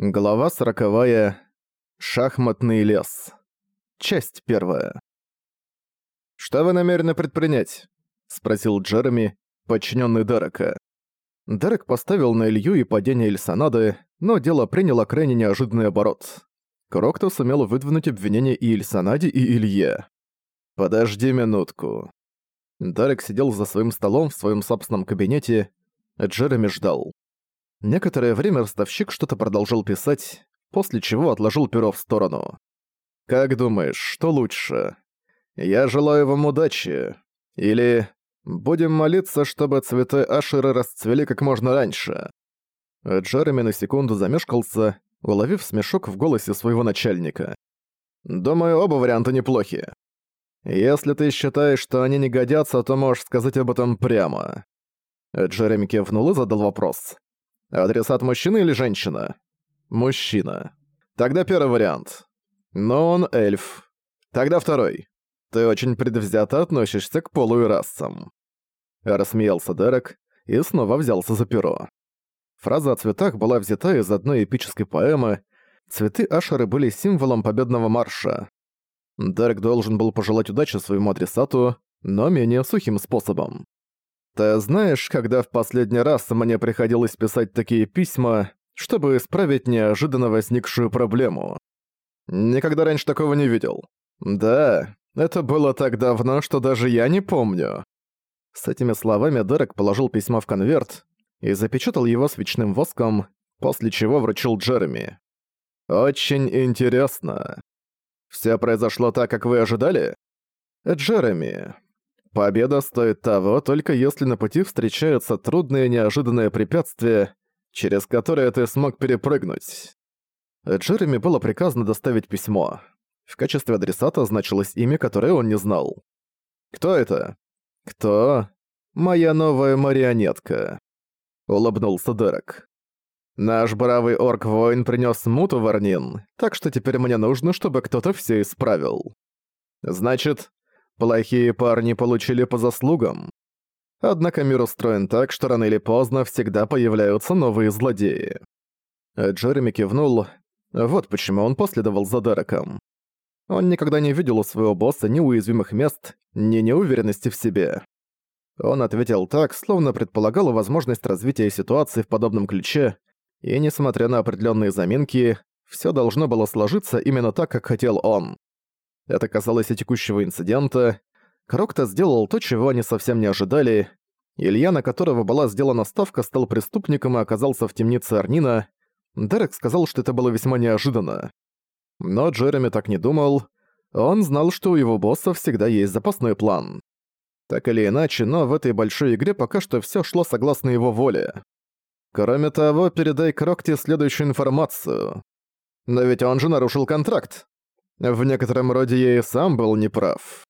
Глава сороковая. Шахматный лес. Часть первая. «Что вы намерены предпринять?» — спросил Джереми, подчиненный Дерека. Дерек поставил на Илью и падение Ильсанады, но дело приняло крайне неожиданный оборот. Крокто сумел выдвинуть обвинения и Ильсанаде, и Илье. «Подожди минутку». Дерек сидел за своим столом в своем собственном кабинете, Джереми ждал. Некоторое время ростовщик что-то продолжал писать, после чего отложил перо в сторону. «Как думаешь, что лучше? Я желаю вам удачи. Или будем молиться, чтобы цветы Ашера расцвели как можно раньше?» Джереми на секунду замешкался, уловив смешок в голосе своего начальника. «Думаю, оба варианта неплохи. Если ты считаешь, что они не годятся, то можешь сказать об этом прямо». Джереми кивнул и задал вопрос. Адресат мужчина или женщина? Мужчина. Тогда первый вариант. Но он эльф. Тогда второй. Ты очень предвзято относишься к полу и расам. Рассмеялся Дерек и снова взялся за перо. Фраза о цветах была взята из одной эпической поэмы. Цветы Ашеры были символом победного марша. Дерек должен был пожелать удачи своему адресату, но менее сухим способом. Ты знаешь, когда в последний раз мне приходилось писать такие письма, чтобы исправить неожиданно возникшую проблему? Никогда раньше такого не видел. Да, это было так давно, что даже я не помню. С этими словами Дерек положил письмо в конверт и запечатал его свечным воском, после чего вручил Джереми. «Очень интересно. Все произошло так, как вы ожидали?» «Джереми, Победа стоит того, только если на пути встречаются трудные неожиданные препятствия, через которые ты смог перепрыгнуть. Джереми было приказано доставить письмо. В качестве адресата значилось имя, которое он не знал. «Кто это?» «Кто?» «Моя новая марионетка», — улыбнулся Дерек. «Наш бравый орк-воин принёс муту в Арнин, так что теперь мне нужно, чтобы кто-то всё исправил. Значит, Плохие парни получили по заслугам. Однако мир устроен так, что рано или поздно всегда появляются новые злодеи. Джереми кивнул. Вот почему он последовал за Дереком. Он никогда не видел у своего босса ни уязвимых мест, ни неуверенности в себе. Он ответил так, словно предполагал возможность развития ситуации в подобном ключе, и несмотря на определенные заминки, все должно было сложиться именно так, как хотел он. Это касалось и текущего инцидента. Крокто сделал то, чего они совсем не ожидали. Илья, на которого была сделана ставка, стал преступником и оказался в темнице Арнина. Дерек сказал, что это было весьма неожиданно. Но Джереми так не думал. Он знал, что у его босса всегда есть запасной план. Так или иначе, но в этой большой игре пока что всё шло согласно его воле. Кроме того, передай Крокте следующую информацию. Но ведь он же нарушил контракт. В некотором роде я и сам был неправ.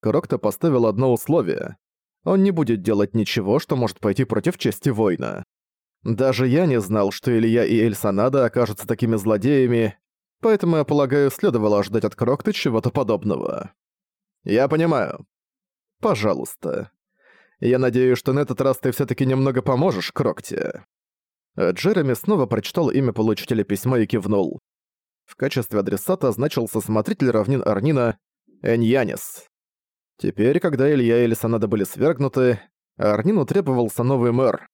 Крокто поставил одно условие. Он не будет делать ничего, что может пойти против чести воина. Даже я не знал, что Илья и Эльсанада окажутся такими злодеями, поэтому, я полагаю, следовало ожидать от Крокта чего-то подобного. Я понимаю. Пожалуйста. Я надеюсь, что на этот раз ты все таки немного поможешь Крокте. Джереми снова прочитал имя получителя письма и кивнул. В качестве адресата значился смотритель равнин Арнина Эньянис. Теперь, когда Илья и Лисанада были свергнуты, Арнину требовался новый мэр.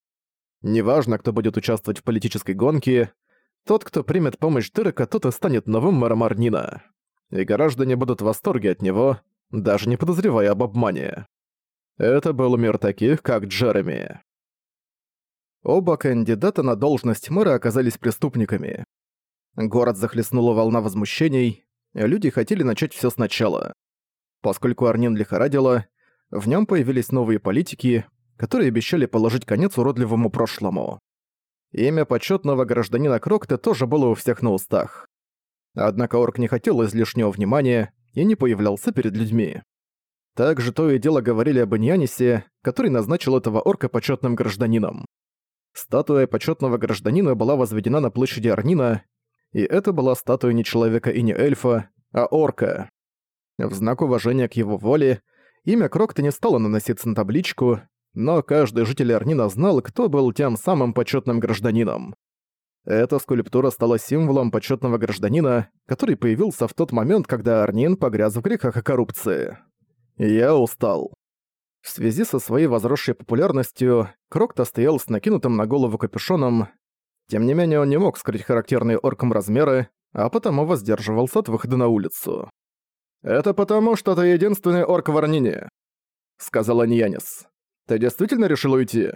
Неважно, кто будет участвовать в политической гонке, тот, кто примет помощь Дырека, тот и станет новым мэром Арнина. И граждане будут в восторге от него, даже не подозревая об обмане. Это был мир таких, как Джереми. Оба кандидата на должность мэра оказались преступниками. Город захлестнула волна возмущений, люди хотели начать все сначала. Поскольку Арнин лихорадила, в нем появились новые политики, которые обещали положить конец уродливому прошлому. Имя почетного гражданина Крокта тоже было у всех на устах. Однако Орк не хотел излишнего внимания и не появлялся перед людьми. Также то и дело говорили об Иньянисе, который назначил этого орка почетным гражданином. Статуя почетного гражданина была возведена на площади Арнина, и это была статуя не человека и не эльфа, а орка. В знак уважения к его воле имя Крокта не стало наноситься на табличку, но каждый житель Арнина знал, кто был тем самым почетным гражданином. Эта скульптура стала символом почетного гражданина, который появился в тот момент, когда Арнин погряз в грехах и коррупции. Я устал. В связи со своей возросшей популярностью, Крокто стоял с накинутым на голову капюшоном. Тем не менее, он не мог скрыть характерные оркам размеры, а потому воздерживался от выхода на улицу. «Это потому, что ты единственный орк в Арнине», — сказала Ньянис. «Ты действительно решил уйти?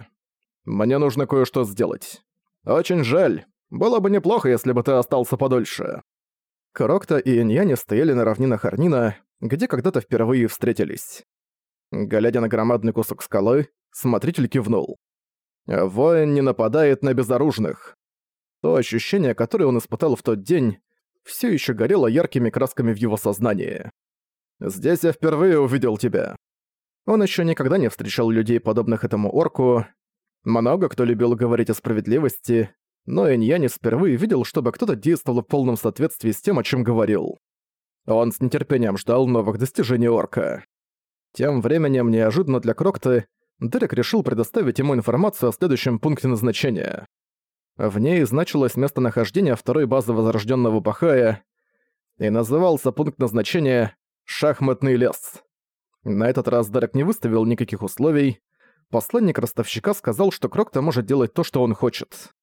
Мне нужно кое-что сделать. Очень жаль. Было бы неплохо, если бы ты остался подольше». Крокта и Иньяни стояли на равнинах Арнина, где когда-то впервые встретились. Глядя на громадный кусок скалы, смотритель кивнул. «Воин не нападает на безоружных». То ощущение, которое он испытал в тот день, все еще горело яркими красками в его сознании. «Здесь я впервые увидел тебя». Он еще никогда не встречал людей, подобных этому орку. Много кто любил говорить о справедливости, но Иньянис впервые видел, чтобы кто-то действовал в полном соответствии с тем, о чем говорил. Он с нетерпением ждал новых достижений орка. Тем временем, неожиданно для Крокта, Дерек решил предоставить ему информацию о следующем пункте назначения. В ней значилось местонахождение второй базы возрожденного Бахая, и назывался пункт назначения «Шахматный лес». На этот раз Дерек не выставил никаких условий. Посланник ростовщика сказал, что Крокта может делать то, что он хочет.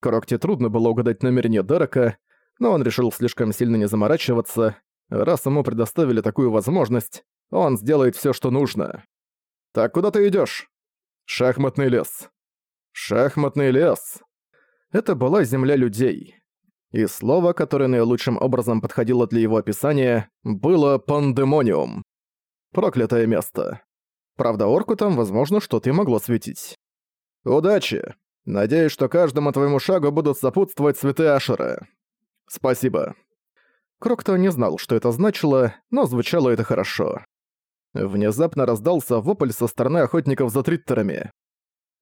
Крокте трудно было угадать намерение Дерека, но он решил слишком сильно не заморачиваться. Раз ему предоставили такую возможность, он сделает все, что нужно. «Так куда ты идешь? «Шахматный лес». «Шахматный лес». Это была земля людей. И слово, которое наилучшим образом подходило для его описания, было «пандемониум». Проклятое место. Правда, орку там, возможно, что-то и могло светить. «Удачи! Надеюсь, что каждому твоему шагу будут сопутствовать цветы Ашера. Спасибо». Крокто не знал, что это значило, но звучало это хорошо. Внезапно раздался вопль со стороны охотников за триттерами.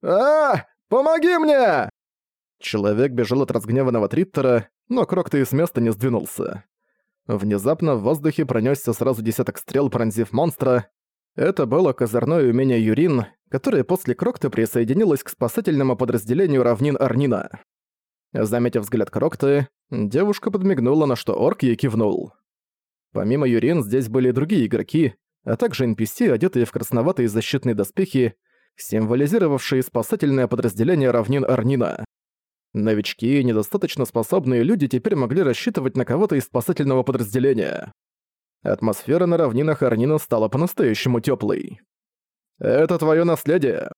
«А, помоги мне!» Человек бежал от разгневанного Триттера, но Крокто места не сдвинулся. Внезапно в воздухе пронёсся сразу десяток стрел, пронзив монстра. Это было козырное умение Юрин, которое после Крокта присоединилось к спасательному подразделению равнин Арнина. Заметив взгляд Крокты, девушка подмигнула, на что орк ей кивнул. Помимо Юрин здесь были другие игроки, а также NPC, одетые в красноватые защитные доспехи, символизировавшие спасательное подразделение равнин Арнина. Новички и недостаточно способные люди теперь могли рассчитывать на кого-то из спасательного подразделения. Атмосфера на равнинах Арнина стала по-настоящему тёплой. «Это твоё наследие!»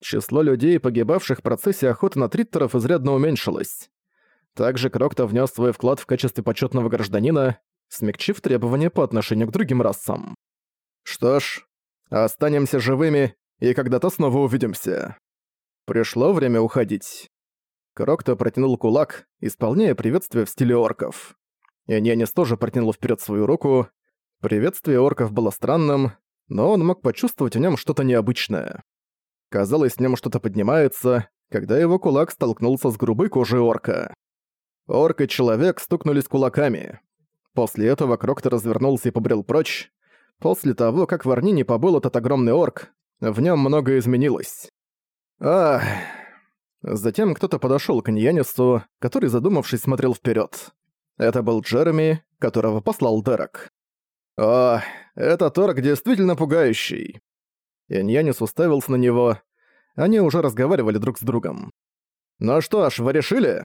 Число людей, погибавших в процессе охоты на триттеров, изрядно уменьшилось. Также Крокто внес свой вклад в качестве почетного гражданина, смягчив требования по отношению к другим расам. «Что ж, останемся живыми и когда-то снова увидимся. Пришло время уходить». Крокто протянул кулак, исполняя приветствие в стиле орков. И Нянис тоже протянул вперед свою руку. Приветствие орков было странным, но он мог почувствовать в нем что-то необычное. Казалось, в нем что-то поднимается, когда его кулак столкнулся с грубой кожей орка. Орк и человек стукнулись кулаками. После этого Крокто развернулся и побрел прочь. После того, как в Арнине побыл этот огромный орк, в нем многое изменилось. Ах... Затем кто-то подошёл к Ньянису, который, задумавшись, смотрел вперёд. Это был Джереми, которого послал Дерек. «О, этот торг действительно пугающий!» И Ньянис уставился на него. Они уже разговаривали друг с другом. «Ну что ж, вы решили?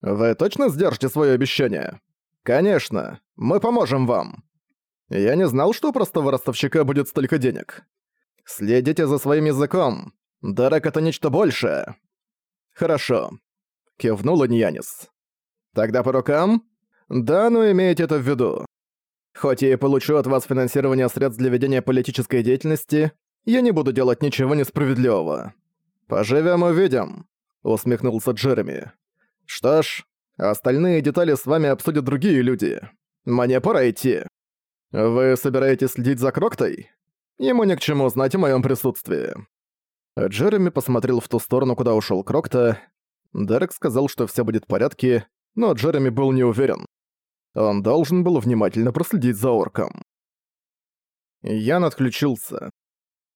Вы точно сдержите своё обещание?» «Конечно, мы поможем вам!» «Я не знал, что у простого ростовщика будет столько денег. Следите за своим языком. Дерек — это нечто большее!» «Хорошо», — кивнул Ньянис. «Тогда по рукам?» «Да, но имейте это в виду. Хоть я и получу от вас финансирование средств для ведения политической деятельности, я не буду делать ничего несправедливого. Поживем увидим», — усмехнулся Джереми. «Что ж, остальные детали с вами обсудят другие люди. Мне пора идти. Вы собираетесь следить за Кроктой? Ему ни к чему знать о моем присутствии». Джереми посмотрел в ту сторону, куда ушел Крокта. Дерек сказал, что все будет в порядке, но Джереми был не уверен. Он должен был внимательно проследить за орком. Ян отключился.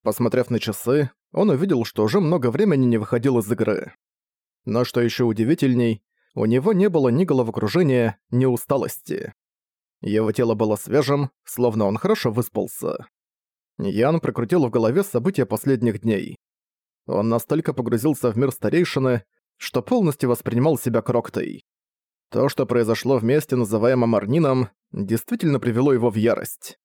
Посмотрев на часы, он увидел, что уже много времени не выходил из игры. Но что еще удивительней, у него не было ни головокружения, ни усталости. Его тело было свежим, словно он хорошо выспался. Ян прокрутил в голове события последних дней. Он настолько погрузился в мир старейшины, что полностью воспринимал себя Кроктой. То, что произошло в месте, называемом Арнином, действительно привело его в ярость.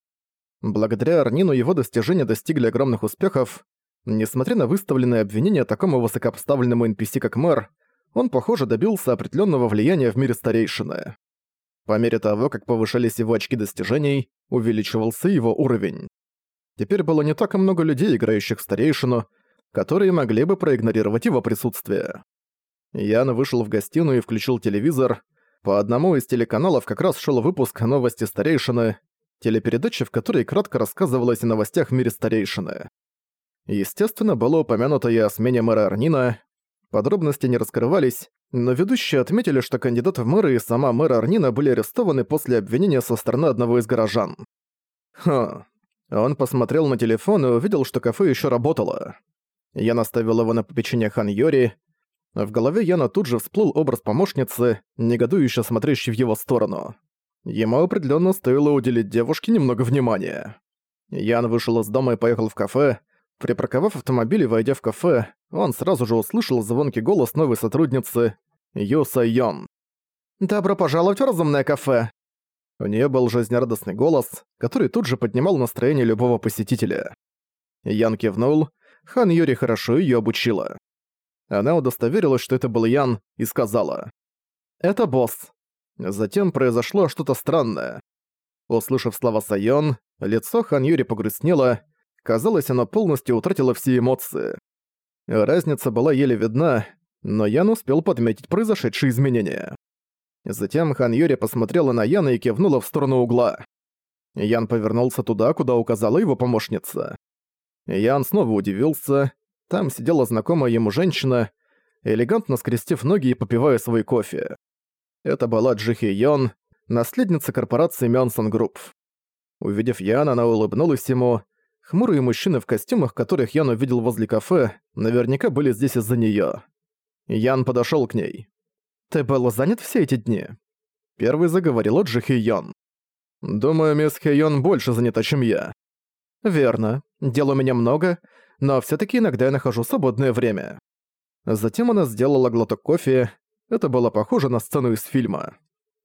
Благодаря Арнину его достижения достигли огромных успехов. Несмотря на выставленные обвинения такому высокопоставленному NPC, как мэр, он, похоже, добился определенного влияния в мире старейшины. По мере того, как повышались его очки достижений, увеличивался его уровень. Теперь было не так и много людей, играющих в старейшину, которые могли бы проигнорировать его присутствие. Ян вышел в гостиную и включил телевизор. По одному из телеканалов как раз шел выпуск «Новости старейшины», телепередача, в которой кратко рассказывалось о новостях в мире старейшины. Естественно, было упомянуто и о смене мэра Арнина, Подробности не раскрывались, но ведущие отметили, что кандидат в мэры и сама мэра Арнина были арестованы после обвинения со стороны одного из горожан. Ха. Он посмотрел на телефон и увидел, что кафе еще работало. Я наставил его на попечение Хан Йори. В голове Яна тут же всплыл образ помощницы, негодующе смотрящей в его сторону. Ему определенно стоило уделить девушке немного внимания. Ян вышел из дома и поехал в кафе. Припарковав автомобиль и войдя в кафе, он сразу же услышал звонкий голос новой сотрудницы Ю Сайон. «Добро пожаловать в разумное кафе!» У нее был жизнерадостный голос, который тут же поднимал настроение любого посетителя. Ян кивнул, Хан Юри хорошо ее обучила. Она удостоверилась, что это был Ян, и сказала. «Это босс». Затем произошло что-то странное. Услышав слова Сайон, лицо Хан Юри погрустнело, казалось, оно полностью утратило все эмоции. Разница была еле видна, но Ян успел подметить произошедшие изменения. Затем Хан Юри посмотрела на Яна и кивнула в сторону угла. Ян повернулся туда, куда указала его помощница. Ян снова удивился. Там сидела знакомая ему женщина, элегантно скрестив ноги и попивая свой кофе. Это была Джихи Йон, наследница корпорации Мёнсон Групп. Увидев Яна, она улыбнулась ему, Хмурые мужчины в костюмах, которых Ян увидел возле кафе, наверняка были здесь из-за неё. Ян подошёл к ней. «Ты был занят все эти дни?» Первой заговорила Джи Хи Йон. «Думаю, мисс Хи Йон больше занята, чем я». «Верно. Дел у меня много, но всё-таки иногда я нахожу свободное время». Затем она сделала глоток кофе. Это было похоже на сцену из фильма.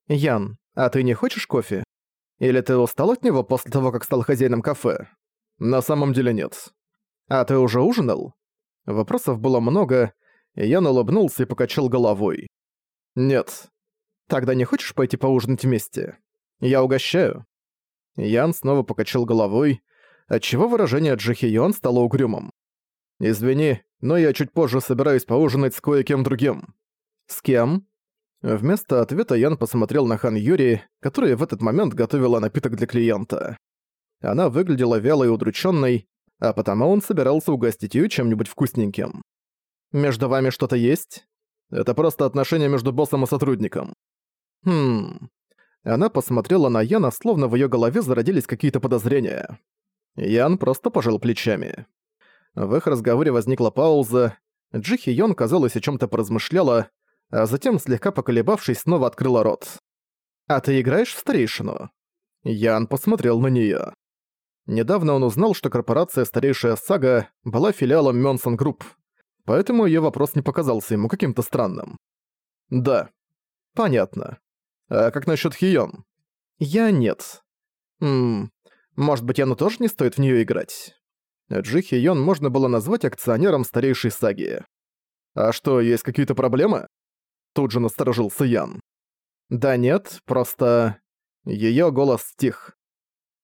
«Ян, а ты не хочешь кофе? Или ты устал от него после того, как стал хозяином кафе?» На самом деле нет. А ты уже ужинал? Вопросов было много, и я улыбнулся и покачал головой. Нет. Тогда не хочешь пойти поужинать вместе? Я угощаю. Ян снова покачал головой, отчего выражение Джихион стало угрюмым. «Извини, но я чуть позже собираюсь поужинать с кое-кем другим». «С кем?» Вместо ответа Ян посмотрел на Хан Юри, которая в этот момент готовила напиток для клиента. Она выглядела вялой и удрученной, а потому он собирался угостить ее чем-нибудь вкусненьким. «Между вами что-то есть?» «Это просто отношения между боссом и сотрудником». «Хм...» Она посмотрела на Яна, словно в ее голове зародились какие-то подозрения. Ян просто пожал плечами. В их разговоре возникла пауза. Джихи Йон, казалось, о чем то поразмышляла, а затем, слегка поколебавшись, снова открыла рот. «А ты играешь в старейшину?» Ян посмотрел на нее. Недавно он узнал, что корпорация «Старейшая сага» была филиалом Мёнсон Групп, поэтому её вопрос не показался ему каким-то странным. «Да». «Понятно. А как насчёт Хион?» «Я нет». «Ммм, может быть, Яну тоже не стоит в неё играть?» Джи Хион можно было назвать акционером старейшей саги. «А что, есть какие-то проблемы?» Тут же насторожился Ян. «Да нет, просто...» Её голос стих.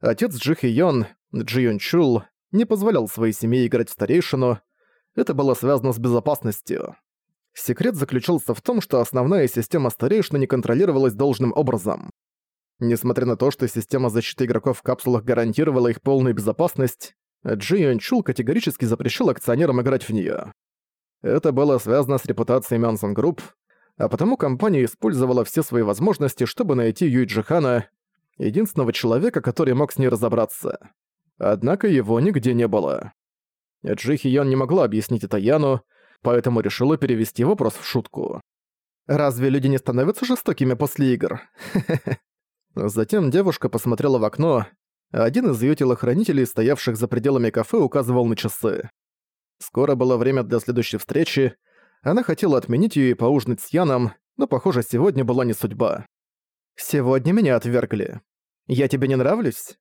Отец Джи Хион, Джи Юн Чул, не позволял своей семье играть в старейшину, это было связано с безопасностью. Секрет заключался в том, что основная система старейшины не контролировалась должным образом. Несмотря на то, что система защиты игроков в капсулах гарантировала их полную безопасность, Джи Юн Чул категорически запрещал акционерам играть в неё. Это было связано с репутацией Мёнсон Групп, а потому компания использовала все свои возможности, чтобы найти Юй Джихана, единственного человека, который мог с ней разобраться. Однако его нигде не было. Джи Хион не могла объяснить это Яну, поэтому решила перевести вопрос в шутку. Разве люди не становятся жестокими после игр? Затем девушка посмотрела в окно, один из её телохранителей, стоявших за пределами кафе, указывал на часы. Скоро было время для следующей встречи, она хотела отменить её и поужинать с Яном, но, похоже, сегодня была не судьба. «Сегодня меня отвергли. Я тебе не нравлюсь?»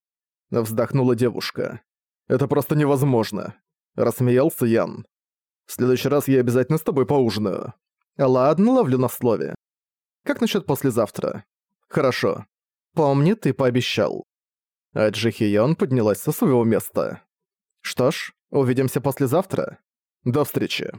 Вздохнула девушка. «Это просто невозможно», — рассмеялся Ян. «В следующий раз я обязательно с тобой поужинаю». «Ладно, ловлю на слове. Как насчет послезавтра?» «Хорошо. Помни, ты пообещал». А Джихион поднялась со своего места. «Что ж, увидимся послезавтра. До встречи».